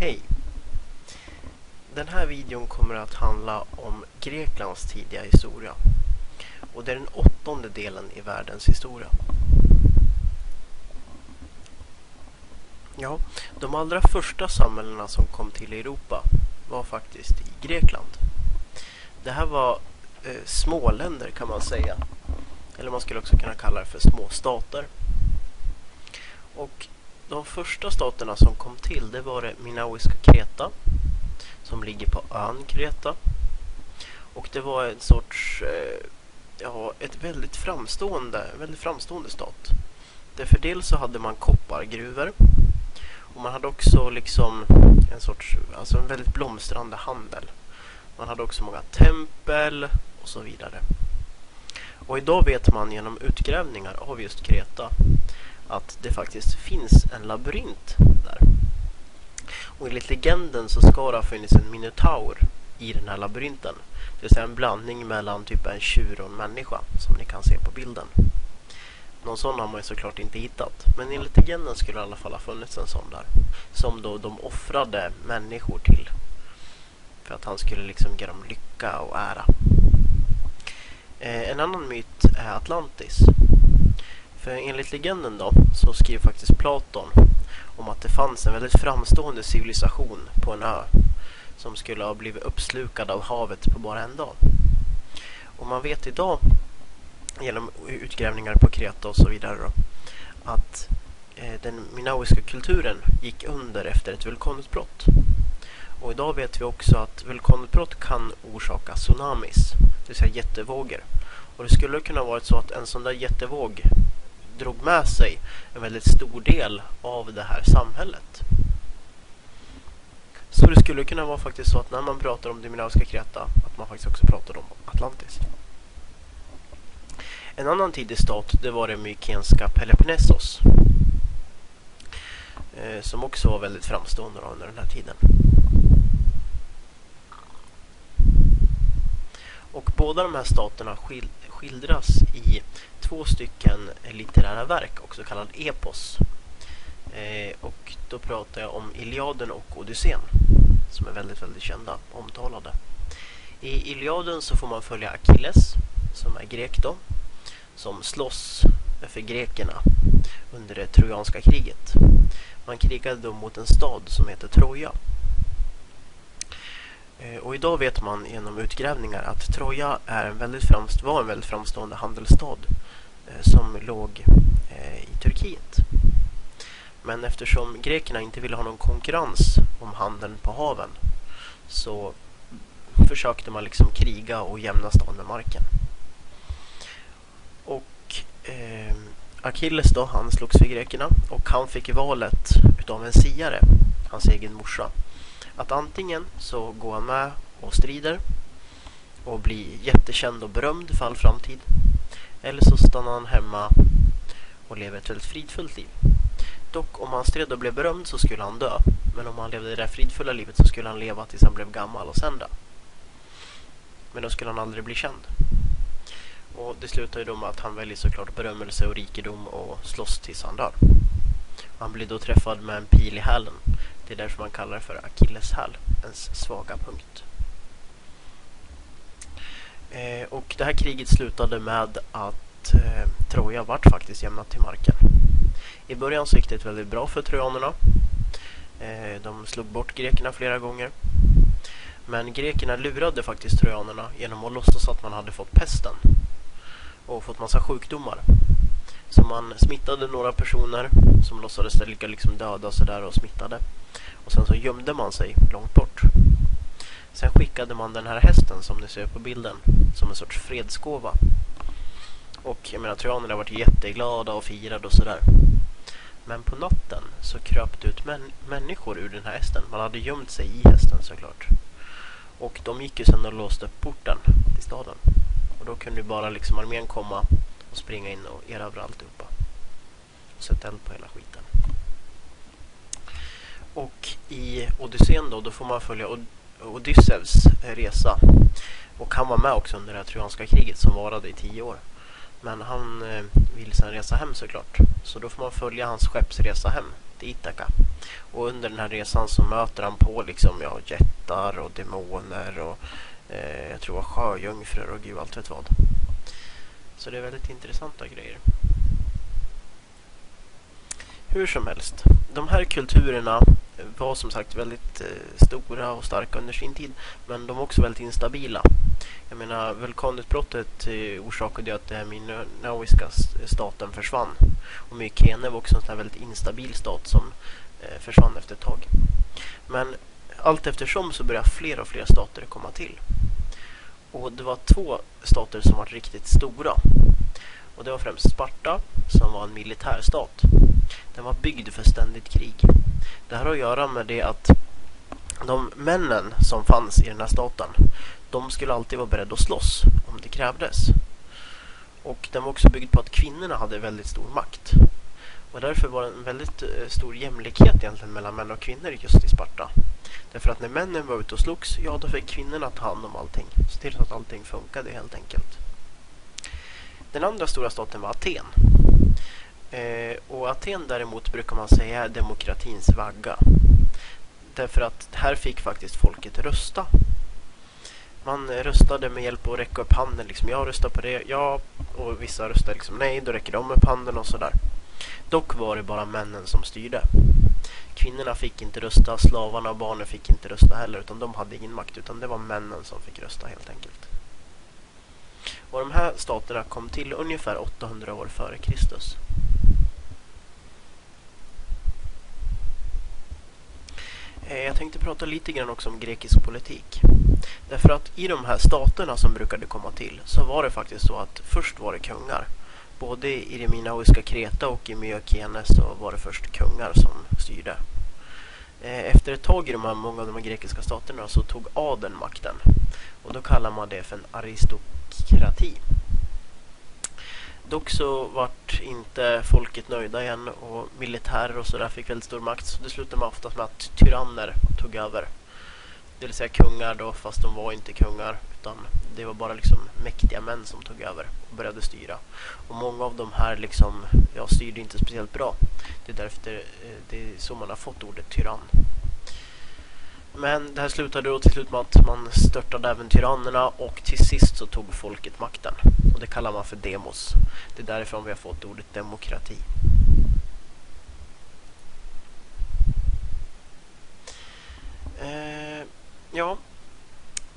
Hej! Den här videon kommer att handla om Greklands tidiga historia. Och det är den åttonde delen i världens historia. Ja, de allra första samhällena som kom till Europa var faktiskt i Grekland. Det här var eh, småländer kan man säga. Eller man skulle också kunna kalla det för småstater. Och de första staterna som kom till det var det Minoiska Kreta som ligger på ön Kreta. Och det var en sorts, eh, ja, ett väldigt framstående, väldigt framstående stat. Därför dels så hade man koppargruvor och man hade också liksom en sorts, alltså en väldigt blomstrande handel. Man hade också många tempel och så vidare. Och idag vet man genom utgrävningar av just Kreta att det faktiskt finns en labyrint där. Och enligt legenden så ska det ha funnits en minotaur i den här labyrinten. Det vill säga en blandning mellan typ en tjur och en människa som ni kan se på bilden. Någon sån har man ju såklart inte hittat. Men enligt legenden skulle det i alla fall ha funnits en sån där. Som då de offrade människor till. För att han skulle liksom ge dem lycka och ära. Eh, en annan myt är Atlantis. För enligt legenden då så skriver faktiskt Platon om att det fanns en väldigt framstående civilisation på en ö som skulle ha blivit uppslukad av havet på bara en dag. Och man vet idag genom utgrävningar på Kreta och så vidare då, att eh, den minoiska kulturen gick under efter ett vulkanutbrott. Och idag vet vi också att vulkanutbrott kan orsaka tsunamis, det vill säga jättevågor. Och det skulle kunna varit så att en sån där jättevåg drog med sig en väldigt stor del av det här samhället. Så det skulle kunna vara faktiskt så att när man pratar om Diminovska Kreta att man faktiskt också pratar om Atlantis. En annan tidig stat det var det mykenska Peloponnesos. Eh, som också var väldigt framstående under den här tiden. Och båda de här staterna skildras i två stycken litterära verk, också kallad epos. Eh, och då pratar jag om Iliaden och Odysseen som är väldigt, väldigt kända, omtalade. I Iliaden så får man följa Achilles, som är grek då, som slåss för grekerna under det trojanska kriget. Man krigade då mot en stad som heter Troja. Eh, och idag vet man genom utgrävningar att Troja är en väldigt framst var en väldigt framstående handelsstad eh, som låg eh, i Turkiet. Men eftersom grekerna inte ville ha någon konkurrens om handeln på haven så försökte man liksom kriga och jämna staden med marken. Och eh, Achilles då, han slogs för grekerna och han fick valet utav en siare, hans egen morsa att antingen så går han med och strider och blir jättekänd och berömd för all framtid. Eller så stannar han hemma och lever ett väldigt fridfullt liv. Dock om han stred och blev berömd så skulle han dö. Men om han levde det där fridfulla livet så skulle han leva tills han blev gammal och sen dö. Men då skulle han aldrig bli känd. Och det slutar ju då med att han väljer såklart berömmelse och rikedom och slåss tills han dör. Han blir då träffad med en pil i hälen det är därför man kallar det för akilleshäl, ens svaga punkt. Eh, och det här kriget slutade med att eh, Troja vart faktiskt jämnat till marken. I början så gick det väldigt bra för trojanerna. Eh, de slog bort grekerna flera gånger. Men grekerna lurade faktiskt trojanerna genom att låtsas att man hade fått pesten och fått massa sjukdomar. Så man smittade några personer som låtsades ligga liksom döda och sådär och smittade. Och sen så gömde man sig långt bort. Sen skickade man den här hästen som ni ser på bilden som en sorts fredsgåva. Och jag menar, trojanerna varit jätteglada och firade och sådär. Men på natten så kröp det ut män människor ur den här hästen. Man hade gömt sig i hästen såklart. Och de gick ju sen och låste upp porten till staden. Och då kunde ju bara liksom armén komma och springa in och erövra alltihopa. Och sätta eld på hela skiten. Och i Odysseen då, då får man följa Od Odysseus resa. Och han var med också under det trojanska kriget som varade i tio år. Men han eh, vill sedan resa hem såklart. Så då får man följa hans skeppsresa hem till Ithaka. Och under den här resan så möter han på liksom, ja, jättar och demoner och eh, jag tror sjöjungfrur och gud allt vet vad. Så det är väldigt intressanta grejer. Hur som helst, de här kulturerna var som sagt väldigt eh, stora och starka under sin tid. Men de var också väldigt instabila. Jag menar, vulkanutbrottet eh, orsakade ju att den minoiska staten försvann. Och Mykene var också en sån väldigt instabil stat som eh, försvann efter ett tag. Men allt eftersom så började fler och fler stater komma till. Och det var två stater som var riktigt stora. Och det var främst Sparta som var en militärstat. Den var byggd för ständigt krig. Det här har att göra med det att de männen som fanns i den här staten de skulle alltid vara beredda att slåss om det krävdes. Och den var också byggd på att kvinnorna hade väldigt stor makt. Och därför var det en väldigt eh, stor jämlikhet egentligen mellan män och kvinnor just i Sparta. Därför att när männen var ute och slogs, ja då fick kvinnorna ta hand om allting. Se till så att allting funkade helt enkelt. Den andra stora staten var Aten. Eh, och Aten däremot brukar man säga är demokratins vagga. Därför att här fick faktiskt folket rösta. Man röstade med hjälp av att räcka upp handen. Liksom, jag röstar på det, ja. Och vissa röstade liksom nej, då räcker de upp handen och sådär. Dock var det bara männen som styrde. Kvinnorna fick inte rösta, slavarna och barnen fick inte rösta heller. Utan de hade ingen makt, utan det var männen som fick rösta helt enkelt. Och de här staterna kom till ungefär 800 år före Kristus. Eh, jag tänkte prata lite grann också om grekisk politik. Därför att i de här staterna som brukade komma till så var det faktiskt så att först var det kungar. Både i det minoiska Kreta och i Myokene så var det först kungar som styrde. Eh, efter ett tag i de här, många av de här grekiska staterna så tog adeln makten. Och då kallar man det för en aristokrati. Dock så vart inte folket nöjda igen och militärer och sådär fick väldigt stor makt. Så det slutade man oftast med att tyranner tog över. Det vill säga kungar då, fast de var inte kungar. Utan det var bara liksom mäktiga män som tog över och började styra. Och många av de här liksom, ja, styrde inte speciellt bra. Det är därför eh, det är så man har fått ordet tyrann. Men det här slutade då till slut med att man störtade även tyrannerna och till sist så tog folket makten. Och det kallar man för demos. Det är därifrån vi har fått ordet demokrati. Eh, ja,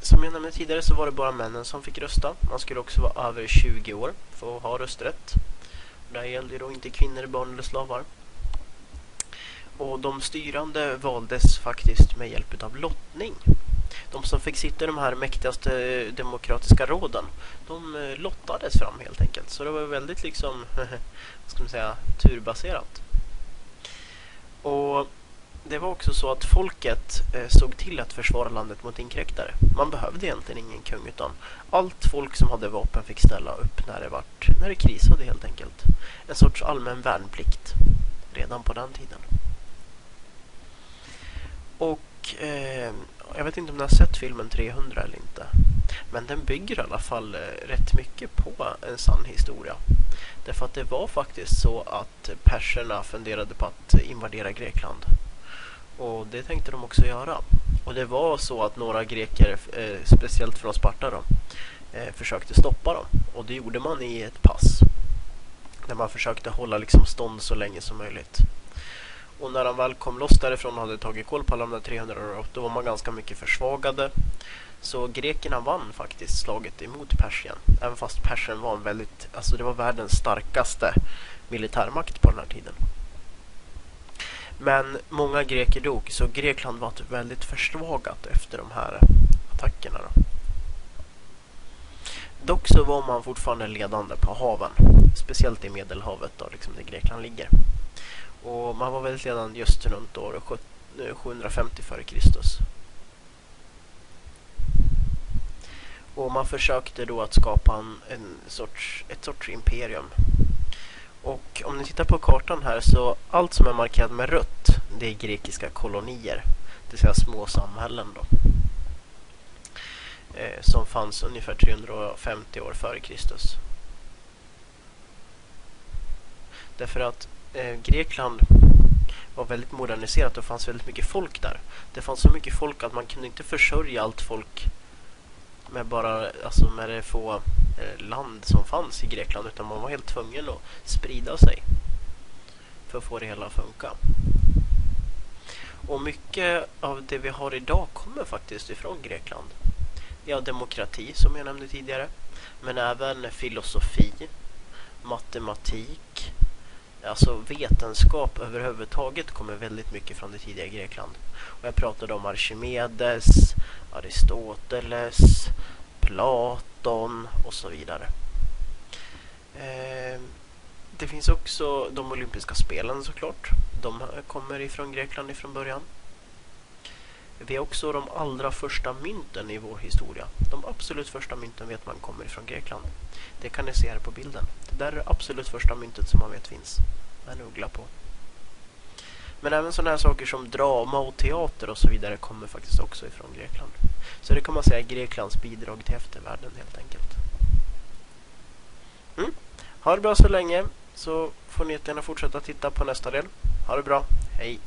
som jag nämnde tidigare så var det bara männen som fick rösta. Man skulle också vara över 20 år för att ha rösträtt. Det här gällde då inte kvinnor, barn eller slavar. Och de styrande valdes faktiskt med hjälp av lottning. De som fick sitta i de här mäktigaste demokratiska råden, de eh, lottades fram helt enkelt. Så det var väldigt liksom, vad ska man säga, turbaserat. Och det var också så att folket eh, såg till att försvara landet mot inkräktare. Man behövde egentligen ingen kung utan allt folk som hade vapen fick ställa upp när det, vart, när det krisade helt enkelt. En sorts allmän värnplikt redan på den tiden. Och eh, jag vet inte om ni har sett filmen 300 eller inte. Men den bygger i alla fall eh, rätt mycket på en sann historia. Därför att det var faktiskt så att perserna funderade på att invadera Grekland. Och det tänkte de också göra. Och det var så att några greker, eh, speciellt från Sparta då, eh, försökte stoppa dem. Och det gjorde man i ett pass. Där man försökte hålla liksom stånd så länge som möjligt. Och när de väl kom loss därifrån och hade tagit koll på alla de där 300 då var man ganska mycket försvagade. Så grekerna vann faktiskt slaget emot Persien. Även fast Persien var en väldigt, alltså det var världens starkaste militärmakt på den här tiden. Men många greker dog, så Grekland var typ väldigt försvagat efter de här attackerna. Då. Dock så var man fortfarande ledande på haven, speciellt i Medelhavet då, liksom där Grekland ligger. Och man var väldigt ledande just runt år 750 f.Kr. Och man försökte då att skapa en, en sorts, ett sorts imperium. Och om ni tittar på kartan här så allt som är markerat med rött det är grekiska kolonier. Det vill säga små samhällen då. Eh, som fanns ungefär 350 år före Kristus. Därför att eh, Grekland var väldigt moderniserat och det fanns väldigt mycket folk där. Det fanns så mycket folk att man kunde inte försörja allt folk med bara alltså med det få Eh, land som fanns i Grekland utan man var helt tvungen att sprida sig för att få det hela att funka. Och mycket av det vi har idag kommer faktiskt ifrån Grekland. Vi har demokrati som jag nämnde tidigare. Men även filosofi, matematik, alltså vetenskap överhuvudtaget kommer väldigt mycket från det tidiga Grekland. Och jag pratade om Archimedes, Aristoteles, Platon och så vidare. Ehm, det finns också de olympiska spelen såklart. De kommer ifrån Grekland ifrån början. Vi har också de allra första mynten i vår historia. De absolut första mynten vet man kommer ifrån Grekland. Det kan ni se här på bilden. Det där är det absolut första myntet som man vet finns. En uggla på. Men även sådana här saker som drama och teater och så vidare kommer faktiskt också ifrån Grekland. Så det kan man säga är Greklands bidrag till eftervärlden helt enkelt. Mm. Ha det bra så länge så får ni gärna fortsätta titta på nästa del. Ha det bra, hej!